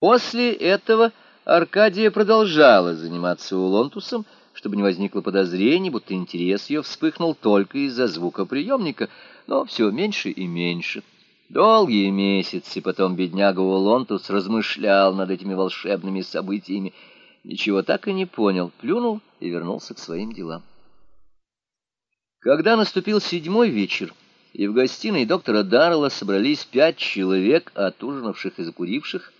После этого Аркадия продолжала заниматься улонтусом, чтобы не возникло подозрений, будто интерес ее вспыхнул только из-за звукоприемника, но все меньше и меньше. Долгие месяцы потом бедняга Улонтус размышлял над этими волшебными событиями, ничего так и не понял, плюнул и вернулся к своим делам. Когда наступил седьмой вечер, и в гостиной доктора Даррелла собрались пять человек, отужинавших и закуривших,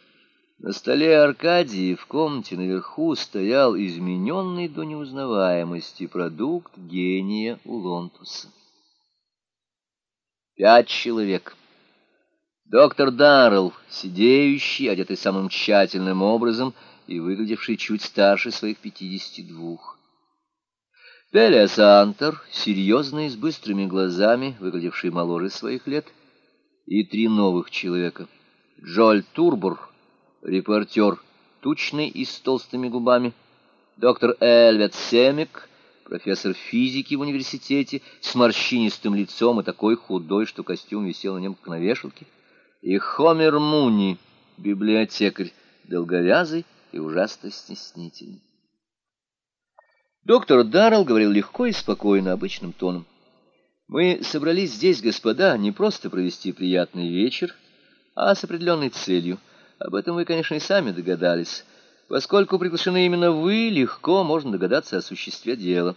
на столе Аркадии в комнате наверху стоял измененный до неузнаваемости продукт гения Улонтуса. Пять человек. Доктор Даррелл, сидеющий, одетый самым тщательным образом и выглядевший чуть старше своих пятидесяти двух. Пелиас Антер, серьезный, с быстрыми глазами, выглядевший моложе своих лет, и три новых человека. Джоль Турбур, репортер, тучный и с толстыми губами, доктор Эльвет Семик, профессор физики в университете, с морщинистым лицом и такой худой, что костюм висел на нем как на вешалке, и Хомер Муни, библиотекарь, долговязый и ужасно стеснительный. Доктор Даррелл говорил легко и спокойно, обычным тоном. «Мы собрались здесь, господа, не просто провести приятный вечер, а с определенной целью — об этом вы, конечно, и сами догадались. Поскольку приглашены именно вы, легко можно догадаться о существе дела.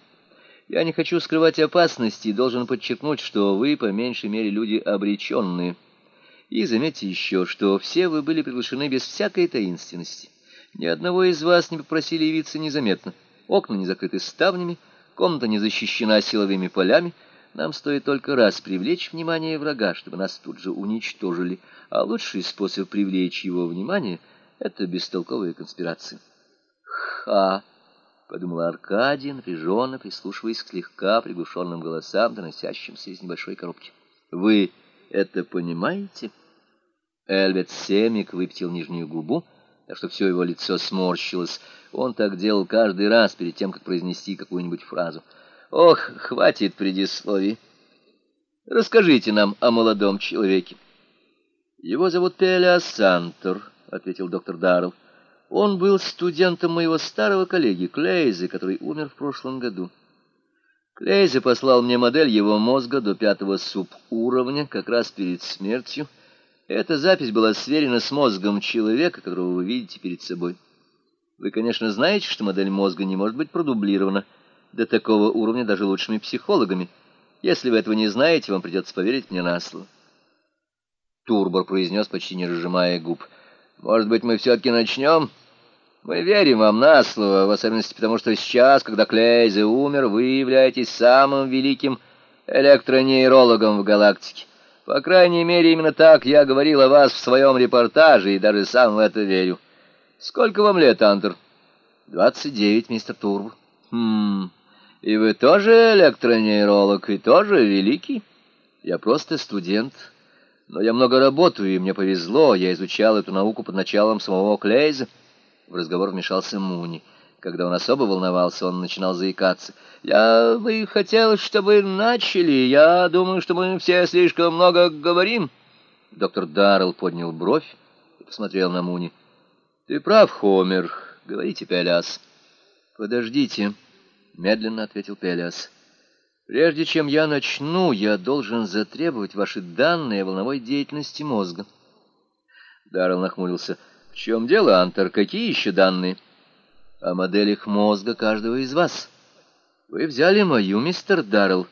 Я не хочу скрывать опасности и должен подчеркнуть, что вы, по меньшей мере, люди обреченные. И заметьте еще, что все вы были приглашены без всякой таинственности. Ни одного из вас не попросили явиться незаметно. Окна не закрыты ставнями, комната не защищена силовыми полями, нам стоит только раз привлечь внимание врага, чтобы нас тут же уничтожили, а лучший способ привлечь его внимание — это бестолковая конспирация. «Ха!» — подумала Аркадия, напряженно прислушиваясь к слегка приглушенным голосам, доносящимся из небольшой коробки. «Вы это понимаете?» Эльвет Семик выпятил нижнюю губу, так что все его лицо сморщилось. Он так делал каждый раз перед тем, как произнести какую-нибудь фразу — Ох, хватит предисловий. Расскажите нам о молодом человеке. Его зовут Сантор, ответил доктор Даррелл. Он был студентом моего старого коллеги Клейза, который умер в прошлом году. Клейзе послал мне модель его мозга до пятого субуровня, как раз перед смертью. Эта запись была сверена с мозгом человека, которого вы видите перед собой. Вы, конечно, знаете, что модель мозга не может быть продублирована, до такого уровня даже лучшими психологами. Если вы этого не знаете, вам придется поверить мне на слово. Турбор произнес, почти не разжимая губ. «Может быть, мы все-таки начнем?» «Мы верим вам на слово, в особенности потому, что сейчас, когда Клейзе умер, вы являетесь самым великим электронейрологом в галактике. По крайней мере, именно так я говорил о вас в своем репортаже, и даже сам в это верю. Сколько вам лет, Антер?» «Двадцать девять, мистер Турбор». «Хм...» И вы тоже электронейролог, и тоже великий? Я просто студент, но я много работаю, и мне повезло. Я изучал эту науку под началом самого Клейза. В разговор вмешался Муни. Когда он особо волновался, он начинал заикаться. «Я бы хотел, чтобы начали. Я думаю, что мы все слишком много говорим». Доктор Даррелл поднял бровь и посмотрел на Муни. «Ты прав, Хомер. Говорите, Пеляс». «Подождите». — медленно ответил Пелиас. «Прежде чем я начну, я должен затребовать ваши данные о волновой деятельности мозга». Даррелл нахмурился. «В чем дело, Антер? Какие еще данные?» «О моделях мозга каждого из вас. Вы взяли мою, мистер Даррелл.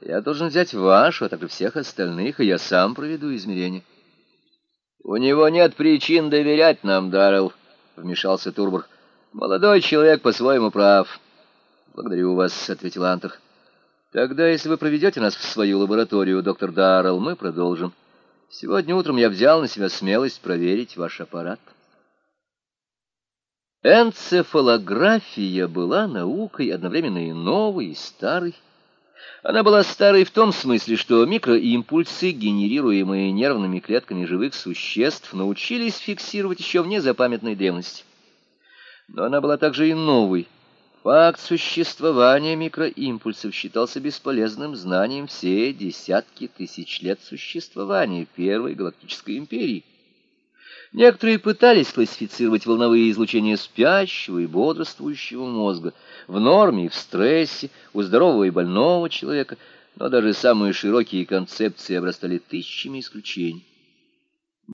Я должен взять вашу, а также всех остальных, и я сам проведу измерения». «У него нет причин доверять нам, Даррелл», — вмешался Турбор. «Молодой человек по-своему прав». «Благодарю вас», — ответил Антер. «Тогда, если вы проведете нас в свою лабораторию, доктор Даррелл, мы продолжим. Сегодня утром я взял на себя смелость проверить ваш аппарат». Энцефалография была наукой одновременно и новой, и старой. Она была старой в том смысле, что микроимпульсы, генерируемые нервными клетками живых существ, научились фиксировать еще в незапамятной древности. Но она была также и новой, Факт существования микроимпульсов считался бесполезным знанием все десятки тысяч лет существования Первой Галактической империи. Некоторые пытались классифицировать волновые излучения спящего и бодрствующего мозга в норме и в стрессе, у здорового и больного человека, но даже самые широкие концепции обрастали тысячами исключений.